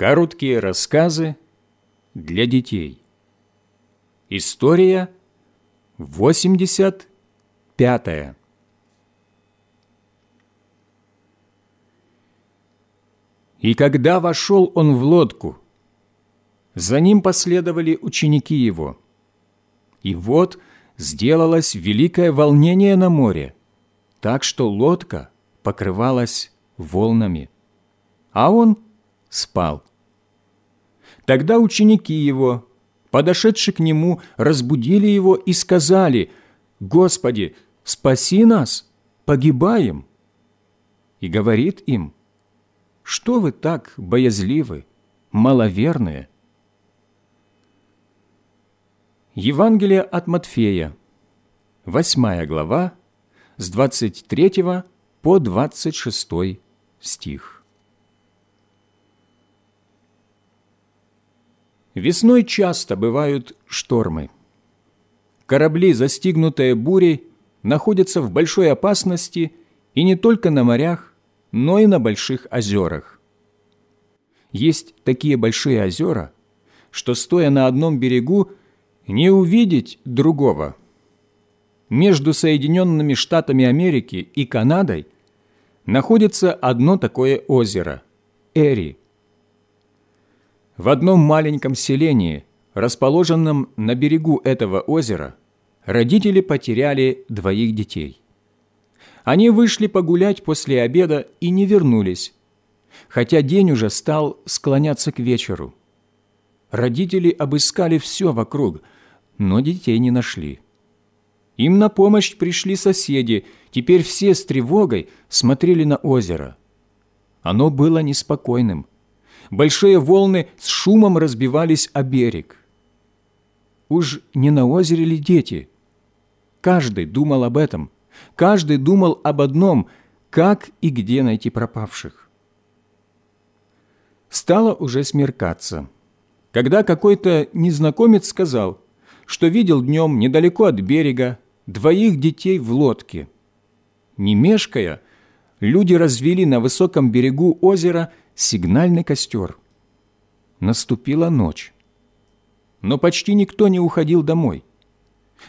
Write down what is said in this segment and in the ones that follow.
Короткие рассказы для детей. История 85. И когда вошел он в лодку, за ним последовали ученики его. И вот сделалось великое волнение на море, так что лодка покрывалась волнами, а он спал. Тогда ученики его, подошедшие к нему, разбудили его и сказали, «Господи, спаси нас, погибаем!» И говорит им, «Что вы так боязливы, маловерные?» Евангелие от Матфея, 8 глава, с 23 по 26 стих. Весной часто бывают штормы. Корабли, застигнутые бурей, находятся в большой опасности и не только на морях, но и на больших озерах. Есть такие большие озера, что, стоя на одном берегу, не увидеть другого. Между Соединенными Штатами Америки и Канадой находится одно такое озеро – Эри – в одном маленьком селении, расположенном на берегу этого озера, родители потеряли двоих детей. Они вышли погулять после обеда и не вернулись, хотя день уже стал склоняться к вечеру. Родители обыскали все вокруг, но детей не нашли. Им на помощь пришли соседи, теперь все с тревогой смотрели на озеро. Оно было неспокойным большие волны с шумом разбивались о берег. Уж не на озере ли дети? Каждый думал об этом. Каждый думал об одном – как и где найти пропавших. Стало уже смеркаться, когда какой-то незнакомец сказал, что видел днем недалеко от берега двоих детей в лодке. Не мешкая, люди развели на высоком берегу озера сигнальный костер. Наступила ночь. Но почти никто не уходил домой.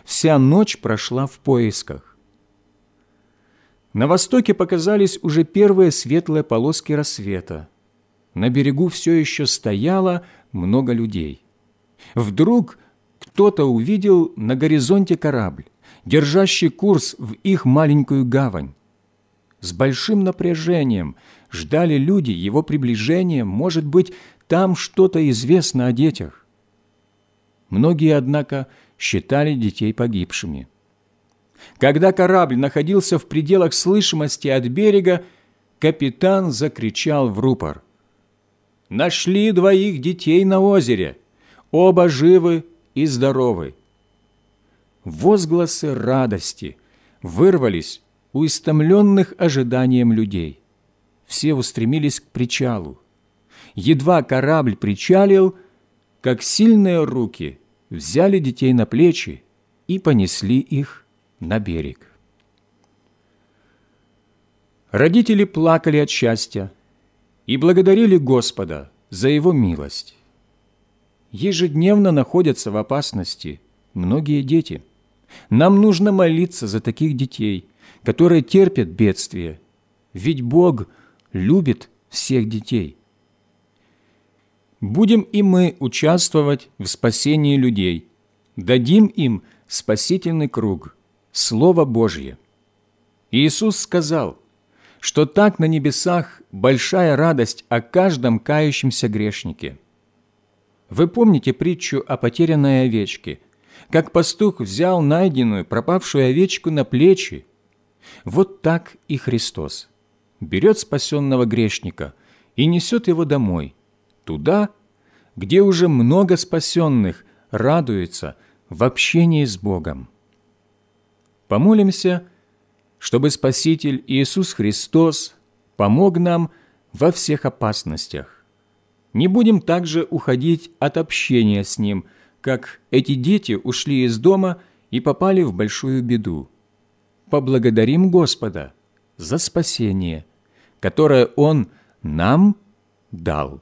Вся ночь прошла в поисках. На востоке показались уже первые светлые полоски рассвета. На берегу все еще стояло много людей. Вдруг кто-то увидел на горизонте корабль, держащий курс в их маленькую гавань. С большим напряжением ждали люди его приближения, может быть, там что-то известно о детях. Многие, однако, считали детей погибшими. Когда корабль находился в пределах слышимости от берега, капитан закричал в рупор. «Нашли двоих детей на озере, оба живы и здоровы». Возгласы радости вырвались у истомленных ожиданием людей все устремились к причалу. Едва корабль причалил, как сильные руки взяли детей на плечи и понесли их на берег. Родители плакали от счастья и благодарили Господа за Его милость. Ежедневно находятся в опасности многие дети. Нам нужно молиться за таких детей, которые терпят бедствие, ведь Бог – любит всех детей. Будем и мы участвовать в спасении людей, дадим им спасительный круг, Слово Божье. Иисус сказал, что так на небесах большая радость о каждом кающемся грешнике. Вы помните притчу о потерянной овечке, как пастух взял найденную, пропавшую овечку на плечи? Вот так и Христос берет спасенного грешника и несет его домой, туда, где уже много спасенных радуются в общении с Богом. Помолимся, чтобы Спаситель Иисус Христос помог нам во всех опасностях. Не будем также уходить от общения с Ним, как эти дети ушли из дома и попали в большую беду. Поблагодарим Господа за спасение – которое Он нам дал.